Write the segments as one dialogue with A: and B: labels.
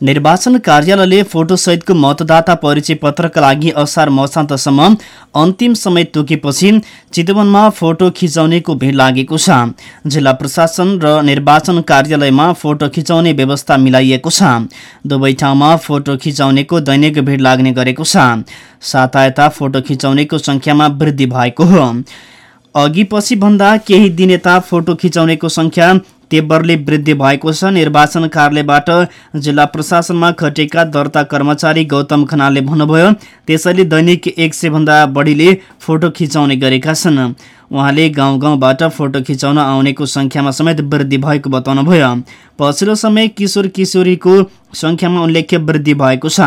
A: निर्वाचन कार्यालयले फोटोसहितको मतदाता परिचय पत्रका लागि असार मसान्तसम्म अन्तिम समय तोकेपछि चितवनमा फोटो खिचाउनेको भिड लागेको छ। जिल्ला प्रशासन र निर्वाचन कार्यालयमा फोटो खिचाउने व्यवस्था मिलाइएको छ। दुवै ठाउँमा फोटो खिचाउनेको दैनिक भिड लाग्ने गरेको छ। सातायता फोटो खिचाउनेको संख्यामा वृद्धि भएको हो। अघि पछि भन्दा केही दिन यता फोटो खिचाउनेको संख्या तेब्बरले वृद्धि भएको छ। निर्वाचन कार्यालयबाट जिल्ला प्रशासनमा खटेका दर्ता कर्मचारी गौतम खनालले भन्नुभयो त्यसैले दैनिक एक सय भन्दा बढीले फोटो खिचाउने गरेका छन्। उहाँले गाउँ गाउँबाट फोटो खिचाउन आउनेको सङ्ख्यामा समेत वृद्धि भएको बताउनुभयो। पछिल्लो समय किशोर किशोरीको सङ्ख्यामा उल्लेख्य वृद्धि भएको छ।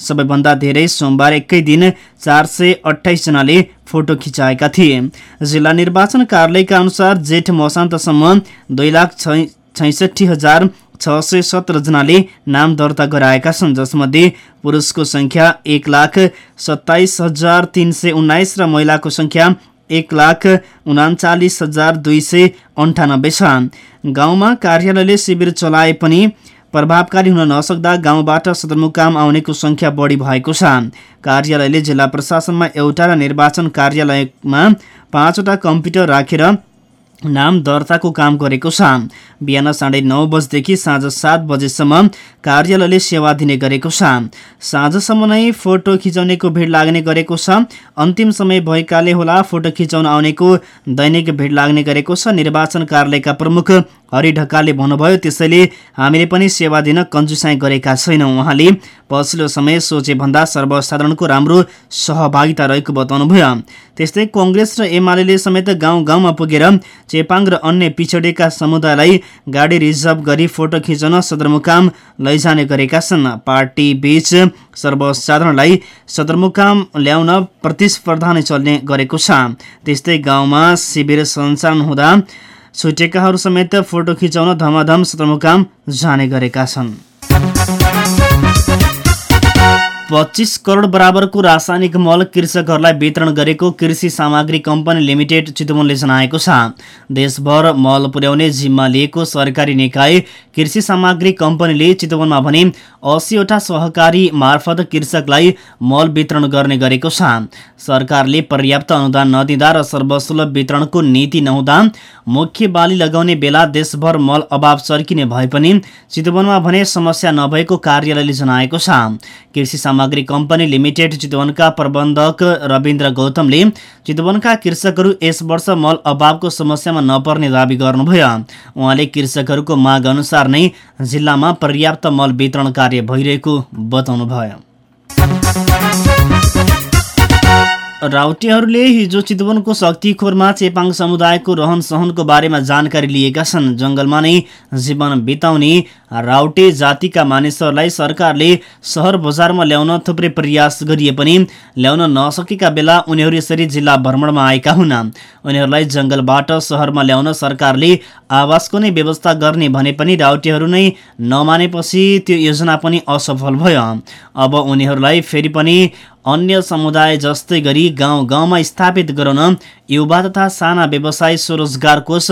A: सबैभन्दा धेरै सोमबार एकै दिन चार सय अठाइसजनाले फोटो खिचाएका थिए। जिल्ला निर्वाचन कार्यालयका अनुसार जेठ मसान्तसम्म दुई लाख छैसठी हजार छ सय सत्रजनाले नाम दर्ता गराएका छन् जसमध्ये पुरुषको सङ्ख्या एक लाख सत्ताइस हजार तिन सय उन्नाइस र महिलाको सङ्ख्या एक लाख उनाचालिस हजार दुई सय अन्ठानब्बे छ। गाउँमा कार्यालयले शिविर चलाए पनि प्रभावकारी हुन नसक्दा गाउँबाट सदरमुकाम आउनेको सङ्ख्या बढी भएको छ। कार्यालयले जिल्ला प्रशासनमा एउटा र निर्वाचन कार्यालयमा पाँचवटा कम्प्युटर राखेर नाम दर्ताको काम गरेको छ। बिहान साढे नौ बजेदेखि साँझ सात बजेसम्म कार्यालयले सेवा दिने गरेको छ। साँझसम्म नै फोटो खिचाउनेको भिड लाग्ने गरेको छ। अन्तिम समय भएकाले होला फोटो खिचाउन आउनेको दैनिक भिड लाग्ने गरेको छ। निर्वाचन कार्यालयका प्रमुख हरि ढकालले भन्नुभयो त्यसैले हामीले पनि सेवा दिन कन्जुसाई गरेका छैनौँ। उहाँले पछिल्लो समय सोचे भन्दा सर्वसाधारणको राम्रो सहभागिता रहेको बताउनुभयो। त्यस्तै कङ्ग्रेस र एमाले समेत गाउँ गाउँमा पुगेर चेपाङ र अन्य पिछडिएका समुदायलाई गाडी रिजर्भ गरी फोटो खिचाउन सदरमुकाम लैजाने गरेका छन्। पार्टी बीच सर्वसाधारणलाई सदरमुकाम ल्याउन प्रतिस्पर्धा नै चल्ने गरेको छ। त्यस्तै गाउँमा शिविर सञ्चालन हुँदा छुटेकाहरू समेत फोटो खिचाउन धमाधम सदरमुकाम जाने गरेका छन्। पच्चिस करोड बराबरको रासायनिक मल कृषकहरूलाई वितरण गरेको कृषि सामग्री कम्पनी लिमिटेड चितवनले जनाएको छ। देशभर मल पुर्याउने जिम्मा लिएको सरकारी निकाय कृषि सामग्री कम्पनीले चितवनमा भने असीवटा सहकारी मार्फत कृषकलाई मल वितरण गर्ने गरेको छ। सरकारले पर्याप्त अनुदान नदिँदा र सर्वसुलभ वितरणको नीति नहुँदा मुख्य बाली लगाउने बेला देशभर मल अभाव चर्किने भए पनि चितवनमा भने समस्या नभएको कार्यालयले जनाएको छ। कृषि कम्पनी लिमिटेड चितवनका प्रबन्धक रविन्द्र गौतमले चितवनका कृषकहरू यस वर्ष मल अभावको समस्यामा नपर्ने दावी गर्नुभयो। उहाँले कृषकहरूको माग अनुसार नै जिल्लामा पर्याप्त मल वितरण कार्य भइरहेको बताउनुभयो। राउटेहरूले हिजो चितवनको शक्तिखोरमा चेपाङ समुदायको रहन सहनको बारेमा जानकारी लिएका छन्। जङ्गलमा नै जीवन बिताउने राउटे जातिका मानिसहरूलाई सरकारले सहर बजारमा ल्याउन थुप्रै प्रयास गरिए पनि ल्याउन नसकेका बेला उनीहरू यसरी जिल्ला भ्रमणमा आएका हुन्। उनीहरूलाई जङ्गलबाट सहरमा ल्याउन सरकारले आवासको नै व्यवस्था गर्ने भने पनि राउटेहरू नै नमानेपछि त्यो योजना पनि असफल भयो। अब उनीहरूलाई फेरि पनि अन्य समुदाय जस्तै गरी गाउँ गाउँमा स्थापित गराउन युवा तथा साना व्यवसाय स्वरोजगार कोष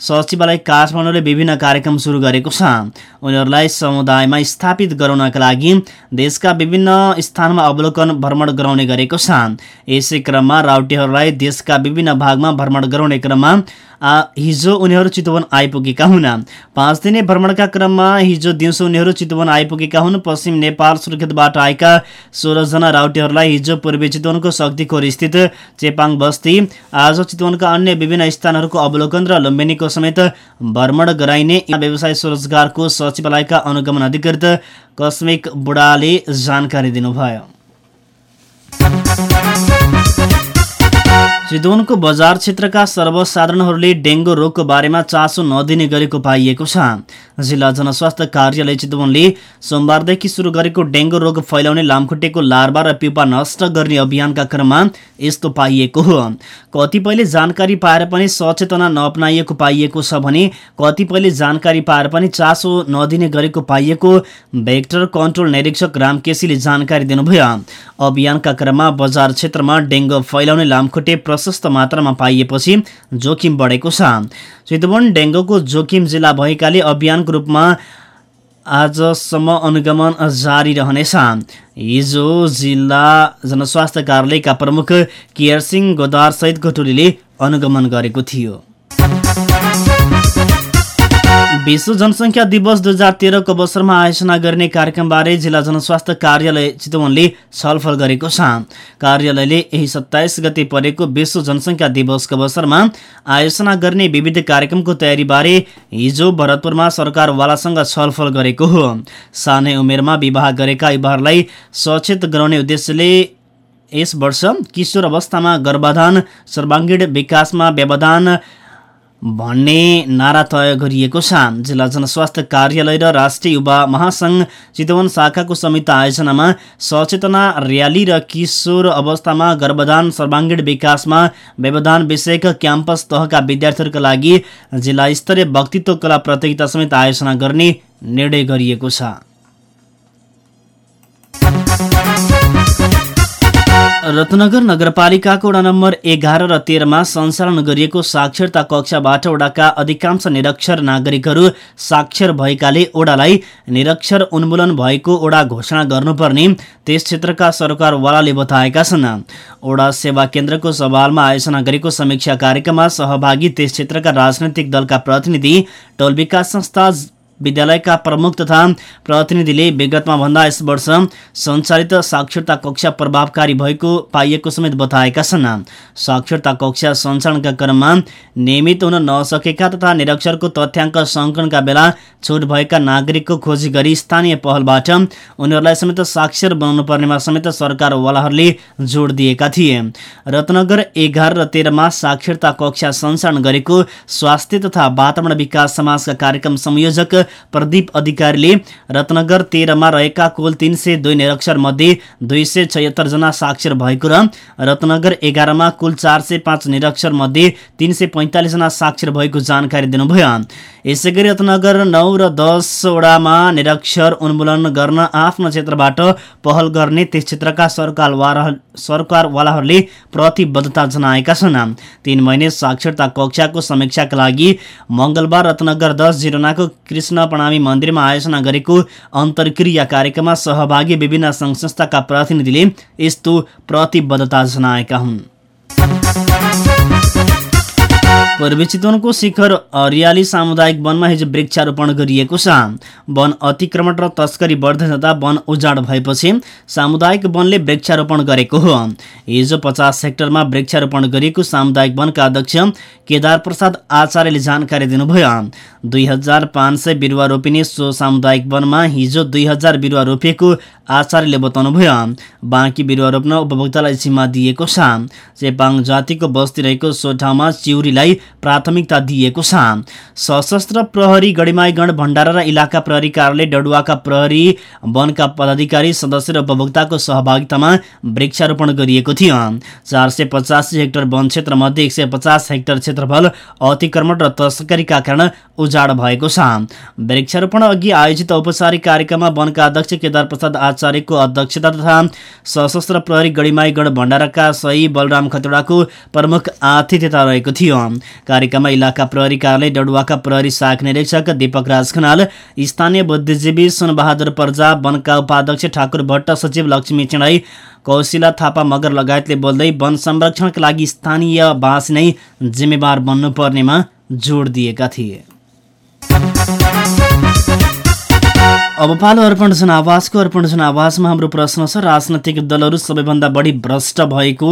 A: सचिवालय काठमाडौँले विभिन्न कार्यक्रम सुरु गरेको छ। उनीहरूलाई समुदायमा स्थापित गराउनका लागि देशका विभिन्न स्थानमा अवलोकन भ्रमण गराउने गरेको छ। यसै क्रममा राउटेहरूलाई देशका विभिन्न भागमा भ्रमण गराउने क्रममा हिजो उनीहरू चितवन आइपुगेका हुन्। पाँच दिने भ्रमणका क्रममा हिजो दिउँसो उनीहरू चितवन आइपुगेका हुन्। पश्चिम नेपाल सुर्खेतबाट आएका सोह्रजना राउटेहरूलाई हिजो पूर्वी चितवनको शक्तिखोर स्थित चेपाङ बस्ती आज चितवनका अन्य विभिन्न स्थानहरूको अवलोकन र लुम्बिनीको समेत भ्रमण गराइने व्यवसाय स्वरोजगारको सचिवालयका अनुगमन अधिकृत कस्मिक बुढाले जानकारी दिनुभयो। चितवनको बजार क्षेत्रका सर्वसाधारणहरूले डेङ्गु रोगको बारेमा चासो नदिने गरेको पाइएको छ। जिल्ला जनस्वास्थ्य कार्यालय चितवनले सोमबारदेखि सुरु गरेको डेङ्गु रोग फैलाउने लामखुट्टेको लार्वा र पिपा नष्ट गर्ने अभियानका क्रममा यस्तो पाइएको हो। कतिपयले जानकारी पाएर पनि सचेतना नअपनाइएको पाइएको छ भने कतिपयले जानकारी पाएर पनि चासो नदिने गरेको पाइएको भेक्टर कन्ट्रोल निरीक्षक राम केसीले जानकारी दिनुभयो। अभियानका क्रममा बजार क्षेत्रमा डेङ्गु फैलाउने लामखुट्टे प्रशस्त मात्रामा पाइएपछि जोखिम बढेको छ। चितवन डेङ्गुको जोखिम जिल्ला भएकाले अभियानको रूपमा आजसम्म अनुगमन जारी रहनेछ। हिजो जिल्ला जनस्वास्थ्य कार्यालयका प्रमुख केयर सिंह गोदारसहितको टोलीले अनुगमन गरेको थियो। विश्व जनसङ्ख्या दिवस दुई हजार तेह्रको अवसरमा आयोजना गर्ने कार्यक्रमबारे जिल्ला जनस्वास्थ्य कार्यालय चितवनले छलफल गरेको छ। कार्यालयले यही सत्ताइस गते परेको विश्व जनसङ्ख्या दिवसको अवसरमा आयोजना गर्ने विविध कार्यक्रमको तयारीबारे हिजो भरतपुरमा सरकारवालासँग छलफल गरेको हो। सानै उमेरमा विवाह गरेका युवाहरूलाई सचेत गराउने उद्देश्यले यस वर्ष किशोर अवस्थामा गर्भाधान सर्वाङ्गीण विकासमा व्यवधान भन्ने नारा तय गरिएको छ जिल्ला जनस्वास्थ्य कार्यालय र राष्ट्रिय युवा महासङ्घ चितवन शाखाको संयुक्त आयोजनामा सचेतना र्याली र किशोर अवस्थामा गर्भदान सर्वाङ्गीण विकासमा व्यवधान विषयक क्याम्पस तहका विद्यार्थीहरूका लागि जिल्ला स्तरीय वक्तित्व कला प्रतियोगिता समेत आयोजना गर्ने निर्णय गरिएको छ। रत्नगर नगरपालिकाको वडा नम्बर एघार र तेह्रमा सञ्चालन गरिएको साक्षरता कक्षाबाट वडाका अधिकांश निरक्षर नागरिकहरू साक्षर भएकाले ओडालाई निरक्षर उन्मूलन भएको ओडा घोषणा गर्नुपर्ने त्यस क्षेत्रका सरकारवालाले बताएका छन्। ओडा सेवा केन्द्रको सवालमा आयोजना गरेको समीक्षा कार्यक्रममा सहभागी त्यस क्षेत्रका राजनैतिक दलका प्रतिनिधि टोल विकास संस्था विद्यालयका प्रमुख तथा प्रतिनिधिले विगतमा भन्दा यस वर्ष सञ्चालित साक्षरता कक्षा प्रभावकारी भएको पाइएको समेत बताएका छन्। साक्षरता कक्षा सञ्चालनका क्रममा नियमित हुन नसकेका तथा निरक्षरको तथ्याङ्क सङ्कलनका बेला छुट भएका नागरिकको खोजी गरी स्थानीय पहलबाट उनीहरूलाई समेत साक्षर बनाउनु पर्नेमा समेत सरकारवालाहरूले जोड दिएका थिए। रत्नगर एघार र तेह्रमा साक्षरता कक्षा सञ्चालन गरेको स्वास्थ्य तथा वातावरण विकास समाजका कार्यक्रम संयोजक प्रदीप अधिकारीले रत्नगर तेह्रमा रहेका कुल तिन सय दुई निरक्षर मध्ये दुई सय छयत्तर जना साक्षर भएको र रत्नगर एघारमा कुल चार सय पाँच निरक्षर मध्ये तिन सय पैँतालिस जना साक्षर भएको जानकारी दिनुभयो। यसै गरी रत्नगर नौ र दसवटामा निरक्षर उन्मूलन गर्न आफ्नो क्षेत्रबाट पहल गर्ने त्यस क्षेत्रका सरकारवाला सरकारवालाहरूले प्रतिबद्धता जनाएका छन्। तीन महिने साक्षरता कक्षाको समीक्षाका लागि मङ्गलबार रत्नगर दस जिरोनाको कृष्ण प्रणामी मन्दिरमा आयोजना गरेको अन्तर्क्रिया कार्यक्रममा सहभागी विभिन्न सङ्घ संस्थाका प्रतिनिधिले यस्तो प्रतिबद्धता जनाएका हुन्। पूर्वी चितवनको शिखर हरियाली सामुदायिक वनमा हिजो वृक्षारोपण गरिएको छ। वन अतिक्रमण र तस्करी बढ्दै जाँदा वन उजाड भएपछि सामुदायिक वनले वृक्षारोपण गरेको हो। हिजो पचास हेक्टरमा वृक्षारोपण गरिएको सामुदायिक वनका अध्यक्ष केदार प्रसाद आचार्यले जानकारी दिनुभयो। दुई हजार पाँच सय बिरुवा रोपिने सो सामुदायिक वनमा हिजो दुई हजार बिरुवा रोपिएको आचार्यले बताउनुभयो। बाँकी बिरुवा रोप्न उपभोक्तालाई जिम्मा दिएको छ। चेपाङ जातिको बस्ती रहेको सो ठाउँमा चिउरीलाई प्राथमिकता दिएको छ सशस्त्र प्रहरी गढीमाईगढ भण्डारा र इलाका प्रहरी कार्यालय डडुवाका प्रहरी वनका पदाधिकारी सदस्य र उपभोक्ताको सहभागितामा वृक्षारोपण गरिएको थियो। चार सय पचासी हेक्टर वन क्षेत्र मध्ये एक सय पचास हेक्टर क्षेत्रफल अतिक्रमण र तस्करीका कारण उजाड भएको छ। वृक्षारोपण अघि आयोजित औपचारिक कार्यक्रममा वनका अध्यक्ष केदार प्रसाद आचार्यको अध्यक्षता तथा सशस्त्र प्रहरी गढीमाईगढ भण्डाराका सही बलराम खतौडाको प्रमुख आतिथ्यता रहेको थियो। कार्यक्रममा इलाका प्रहरी कार्यालय डडुवाका प्रहरी शाख निरीक्षक दीपक राज खनाल स्थानीय बुद्धिजीवी सुनबहादुर पर्जा वनका उपाध्यक्ष ठाकुर भट्ट सचिव लक्ष्मी चेडाई कौशिला थापा मगर लगायतले बोल्दै वन संरक्षणका लागि स्थानीय बास नै जिम्मेवार बन्नुपर्नेमा जोड दिएका थिए। अब पालो अर्पण जनावासको अर्पण जनावासमा हाम्रो प्रश्न छ राजनैतिक दलहरू सबैभन्दा बढी भ्रष्ट भएको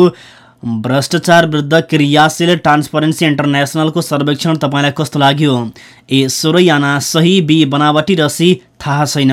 A: भ्रष्टाचार विरुद्ध क्रियाशील ट्रान्सपरेन्सी इन्टरनेसनलको सर्वेक्षण तपाईँलाई कस्तो लाग्यो? ए सोह्रै आना सही बी बनावटी र सी थाहा छैन।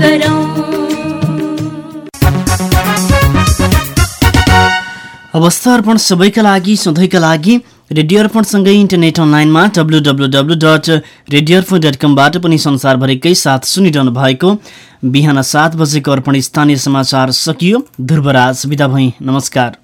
B: गरौँ
A: अवस्था अर्पण सबैका लागि सधैँका लागि रेडियो अर्पणसँगै इन्टरनेट अनलाइनमा W W W dot radio Arpan dot कमबाट पनि संसारभरिकै साथ सुनिरहनु भएको बिहान सात बजेको अर्पण स्थानीय समाचार सकियो। ध्रुवराज बिदा भई। नमस्कार।